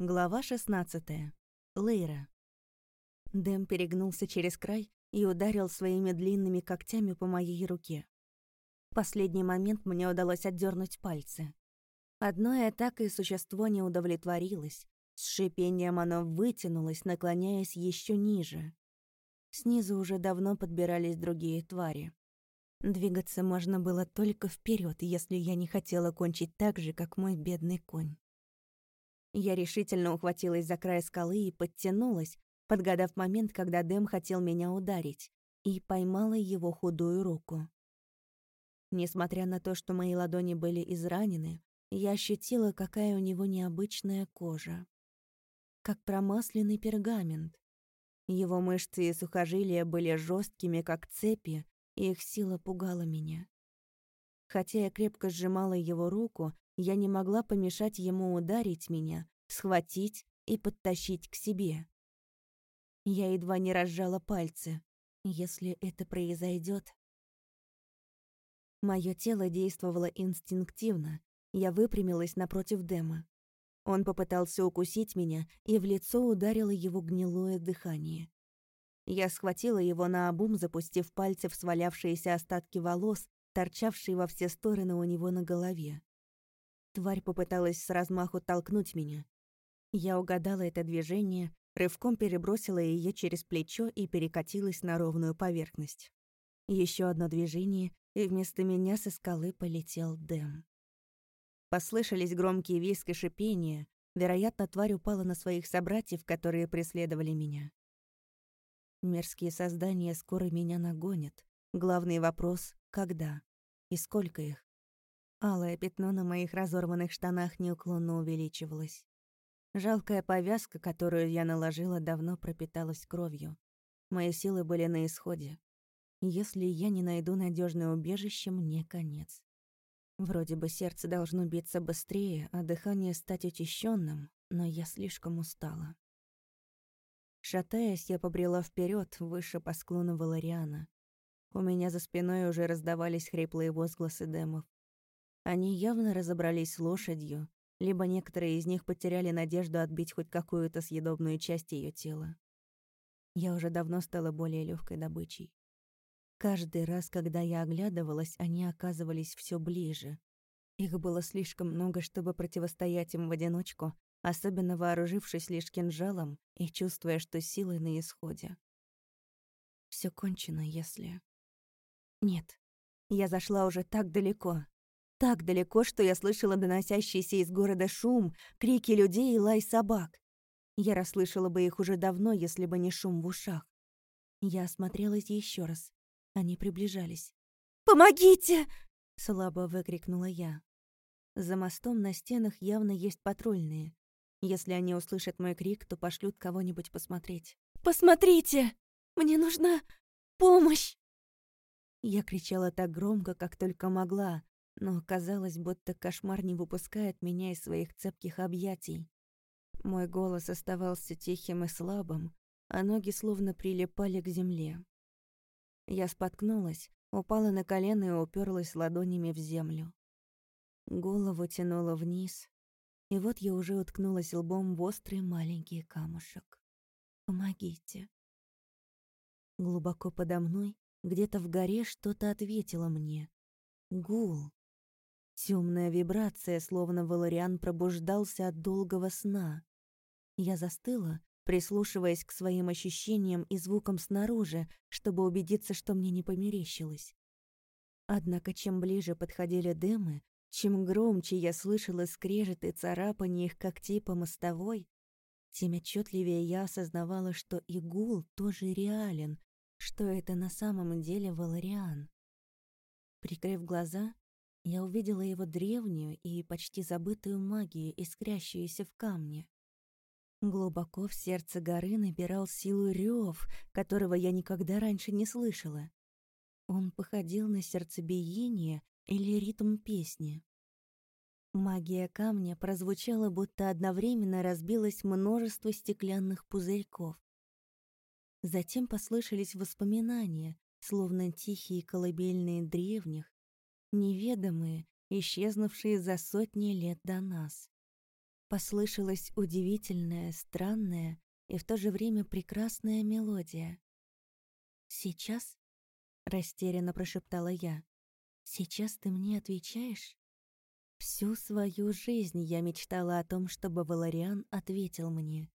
Глава 16. Лейра. Дэм перегнулся через край и ударил своими длинными когтями по моей руке. В последний момент мне удалось отдернуть пальцы. Одной атакой существо не удовлетворилось. С шипением оно вытянулось, наклоняясь еще ниже. Снизу уже давно подбирались другие твари. Двигаться можно было только вперед, если я не хотела кончить так же, как мой бедный конь. Я решительно ухватилась за край скалы и подтянулась, подгадав момент, когда Дэм хотел меня ударить, и поймала его худую руку. Несмотря на то, что мои ладони были изранены, я ощутила, какая у него необычная кожа. Как промасленный пергамент. Его мышцы и сухожилия были жесткими, как цепи, и их сила пугала меня. Хотя я крепко сжимала его руку, я не могла помешать ему ударить меня, схватить и подтащить к себе. Я едва не разжала пальцы. Если это произойдет, Мое тело действовало инстинктивно. Я выпрямилась напротив Дэма. Он попытался укусить меня, и в лицо ударило его гнилое дыхание. Я схватила его на обум, запустив пальцы в свалявшиеся остатки волос, торчавшие во все стороны у него на голове. Тварь попыталась с размаху толкнуть меня. Я угадала это движение, рывком перебросила ее через плечо и перекатилась на ровную поверхность. Еще одно движение, и вместо меня со скалы полетел Дэм. Послышались громкие виск и шипения. Вероятно, тварь упала на своих собратьев, которые преследовали меня. Мерзкие создания скоро меня нагонят. Главный вопрос — когда? И сколько их? Алое пятно на моих разорванных штанах неуклонно увеличивалось. Жалкая повязка, которую я наложила, давно пропиталась кровью. Мои силы были на исходе. Если я не найду надежное убежище, мне конец. Вроде бы сердце должно биться быстрее, а дыхание стать учащенным, но я слишком устала. Шатаясь, я побрела вперед, выше по склону Валариана. У меня за спиной уже раздавались хриплые возгласы демов. Они явно разобрались с лошадью, либо некоторые из них потеряли надежду отбить хоть какую-то съедобную часть ее тела. Я уже давно стала более легкой добычей. Каждый раз, когда я оглядывалась, они оказывались все ближе. Их было слишком много, чтобы противостоять им в одиночку, особенно вооружившись лишь кинжалом и чувствуя, что силы на исходе. Все кончено, если... Нет, я зашла уже так далеко, так далеко, что я слышала доносящийся из города шум, крики людей и лай собак. Я расслышала бы их уже давно, если бы не шум в ушах. Я осмотрелась еще раз. Они приближались. «Помогите!» — слабо выкрикнула я. За мостом на стенах явно есть патрульные. Если они услышат мой крик, то пошлют кого-нибудь посмотреть. «Посмотрите! Мне нужна помощь!» Я кричала так громко, как только могла, но казалось, будто кошмар не выпускает меня из своих цепких объятий. Мой голос оставался тихим и слабым, а ноги словно прилипали к земле. Я споткнулась, упала на колено и уперлась ладонями в землю. Голову тянуло вниз, и вот я уже уткнулась лбом в острый маленький камушек. «Помогите». Глубоко подо мной, где-то в горе, что-то ответило мне. Гул. Темная вибрация, словно Валариан пробуждался от долгого сна. Я застыла, прислушиваясь к своим ощущениям и звукам снаружи, чтобы убедиться, что мне не померещилось. Однако чем ближе подходили дымы, чем громче я слышала скрежет и царапанье их когтей по мостовой, тем отчетливее я осознавала, что и гул тоже реален, что это на самом деле Валариан. Прикрыв глаза, я увидела его древнюю и почти забытую магию, искрящуюся в камне. Глубоко в сердце горы набирал силу рев, которого я никогда раньше не слышала. Он походил на сердцебиение или ритм песни. Магия камня прозвучала, будто одновременно разбилось множество стеклянных пузырьков. Затем послышались воспоминания, словно тихие колыбельные древних, неведомые, исчезнувшие за сотни лет до нас. послышалась удивительная, странная и в то же время прекрасная мелодия. «Сейчас?» — растерянно прошептала я. «Сейчас ты мне отвечаешь?» Всю свою жизнь я мечтала о том, чтобы Валариан ответил мне.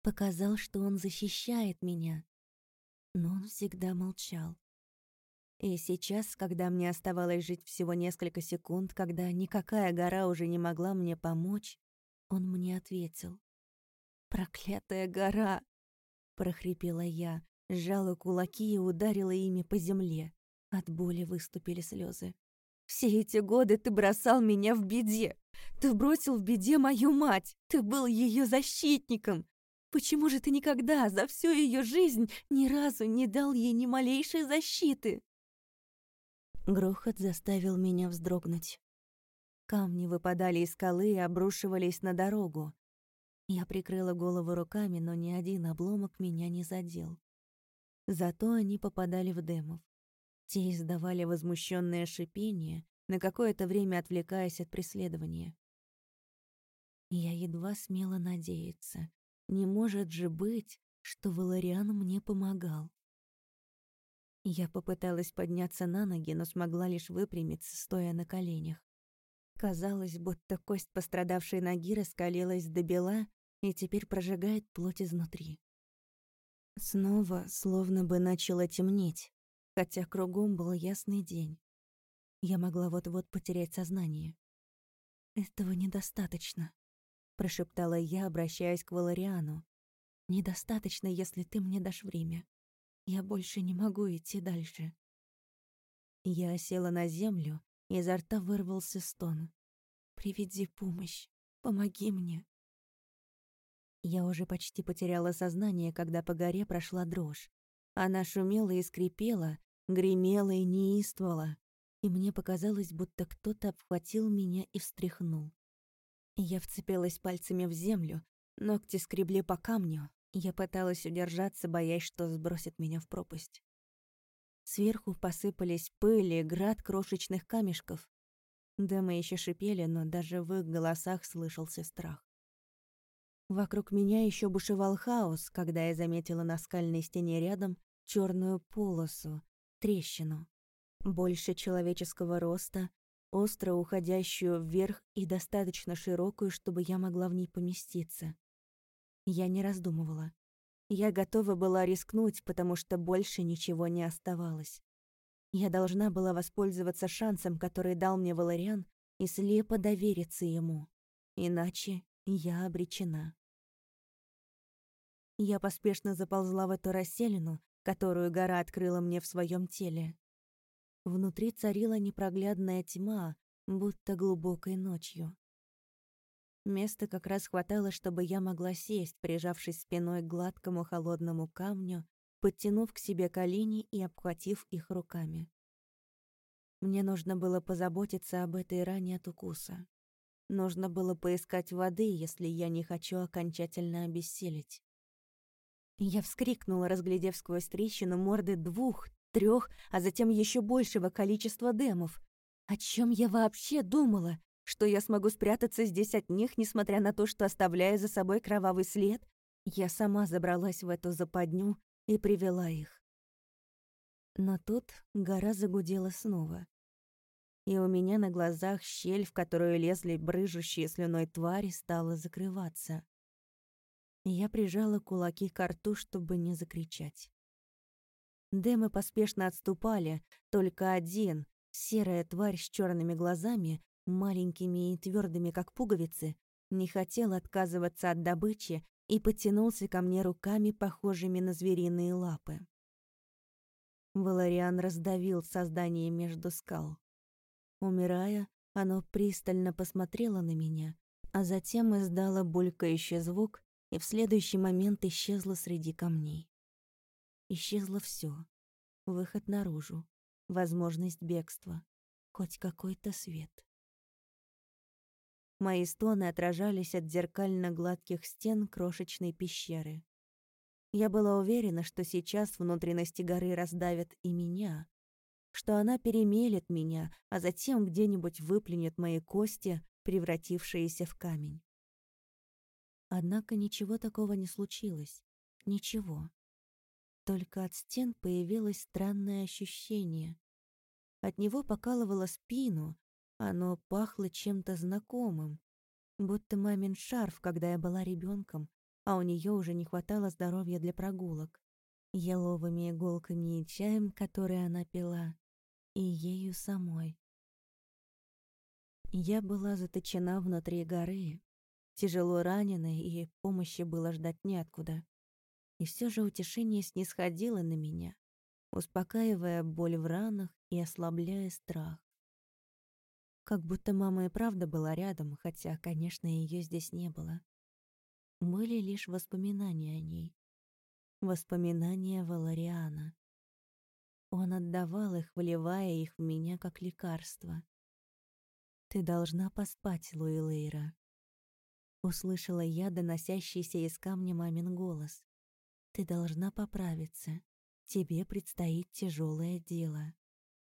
Показал, что он защищает меня. Но он всегда молчал. И сейчас, когда мне оставалось жить всего несколько секунд, когда никакая гора уже не могла мне помочь, он мне ответил. «Проклятая гора!» — прохрипела я, сжала кулаки и ударила ими по земле. От боли выступили слезы. «Все эти годы ты бросал меня в беде. Ты бросил в беде мою мать. Ты был ее защитником. Почему же ты никогда за всю ее жизнь ни разу не дал ей ни малейшей защиты?» Грохот заставил меня вздрогнуть. Камни выпадали из скалы и обрушивались на дорогу. Я прикрыла голову руками, но ни один обломок меня не задел. Зато они попадали в демов. Те издавали возмущенное шипение, на какое-то время отвлекаясь от преследования. Я едва смела надеяться. Не может же быть, что Валариан мне помогал. Я попыталась подняться на ноги, но смогла лишь выпрямиться, стоя на коленях. Казалось, будто кость пострадавшей ноги раскалилась до бела и теперь прожигает плоть изнутри. Снова словно бы начало темнеть, хотя кругом был ясный день. Я могла вот-вот потерять сознание. «Этого недостаточно», — прошептала я, обращаясь к Валариану. «Недостаточно, если ты мне дашь время. Я больше не могу идти дальше. Я села на землю, и изо рта вырвался стон. «Приведи помощь. Помоги мне». Я уже почти потеряла сознание, когда по горе прошла дрожь. Она шумела и скрипела, гремела и неистовала, и мне показалось, будто кто-то обхватил меня и встряхнул. Я вцепилась пальцами в землю, ногти скребли по камню, я пыталась удержаться, боясь, что сбросит меня в пропасть. Сверху посыпались пыль и град крошечных камешков. Дэмы еще шипели, но даже в их голосах слышался страх. Вокруг меня еще бушевал хаос, когда я заметила на скальной стене рядом черную полосу, трещину. Больше человеческого роста, остро уходящую вверх и достаточно широкую, чтобы я могла в ней поместиться. Я не раздумывала. Я готова была рискнуть, потому что больше ничего не оставалось. Я должна была воспользоваться шансом, который дал мне Валариан, и слепо довериться ему. Иначе я обречена. Я поспешно заползла в эту расселину, которую гора открыла мне в своем теле. Внутри царила непроглядная тьма, будто глубокой ночью. Места как раз хватало, чтобы я могла сесть, прижавшись спиной к гладкому холодному камню, подтянув к себе колени и обхватив их руками. Мне нужно было позаботиться об этой ране от укуса. Нужно было поискать воды, если я не хочу окончательно обессилить. Я вскрикнула, разглядев сквозь трещину морды двух, трех, а затем еще большего количества демов. О чем я вообще думала? Что я смогу спрятаться здесь от них, несмотря на то, что оставляя за собой кровавый след, я сама забралась в эту западню и привела их. Но тут гора загудела снова. И у меня на глазах щель, в которую лезли брыжущие слюной твари, стала закрываться. Я прижала кулаки к рту, чтобы не закричать. Демы поспешно отступали, только один, серая тварь с черными глазами, маленькими и твердыми, как пуговицы, не хотел отказываться от добычи и потянулся ко мне руками, похожими на звериные лапы. Валариан раздавил создание между скал. Умирая, оно пристально посмотрело на меня, а затем издало булькающий звук и в следующий момент исчезло среди камней. Исчезло все: Выход наружу, возможность бегства, хоть какой-то свет. Мои стоны отражались от зеркально-гладких стен крошечной пещеры. Я была уверена, что сейчас внутренности горы раздавят и меня, что она перемелет меня, а затем где-нибудь выплюнет мои кости, превратившиеся в камень. Однако ничего такого не случилось. Ничего. Только от стен появилось странное ощущение. От него покалывало спину, оно пахло чем-то знакомым, будто мамин шарф, когда я была ребенком, а у нее уже не хватало здоровья для прогулок, еловыми иголками и чаем, который она пила, и ею самой. Я была заточена внутри горы, тяжело раненой, и помощи было ждать неоткуда. И все же утешение снисходило на меня, успокаивая боль в ранах и ослабляя страх. Как будто мама и правда была рядом, хотя, конечно, ее здесь не было. Были лишь воспоминания о ней. Воспоминания Валариана. Он отдавал их, вливая их в меня как лекарство. «Ты должна поспать, Луилейра», — услышала я доносящийся из камня мамин голос. «Ты должна поправиться. Тебе предстоит тяжелое дело».